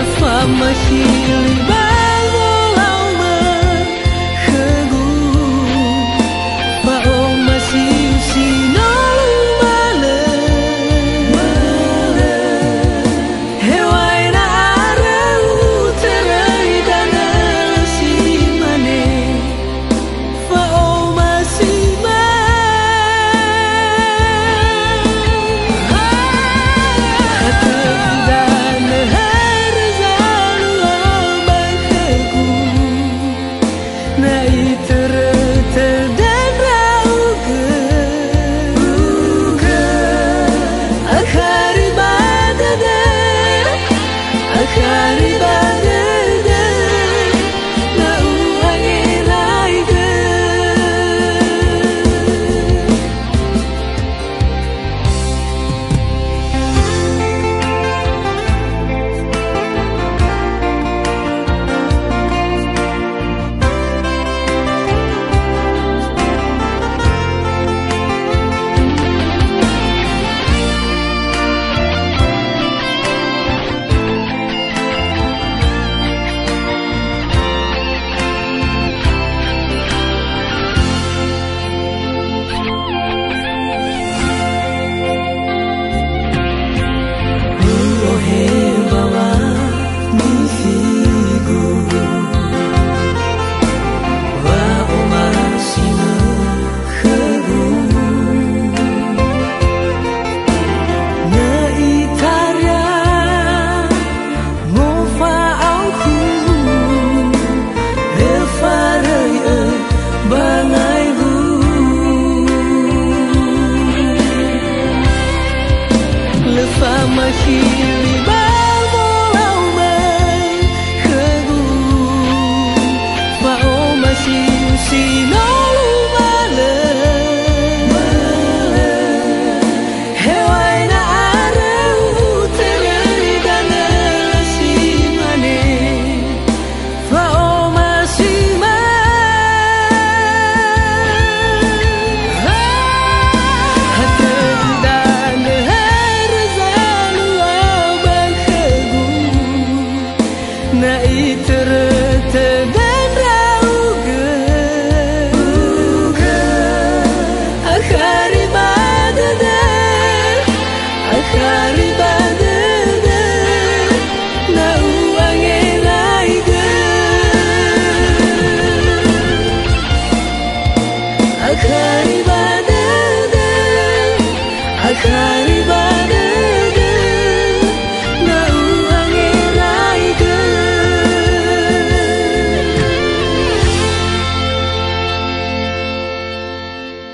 Sesama silih my feet. نئي ترتدى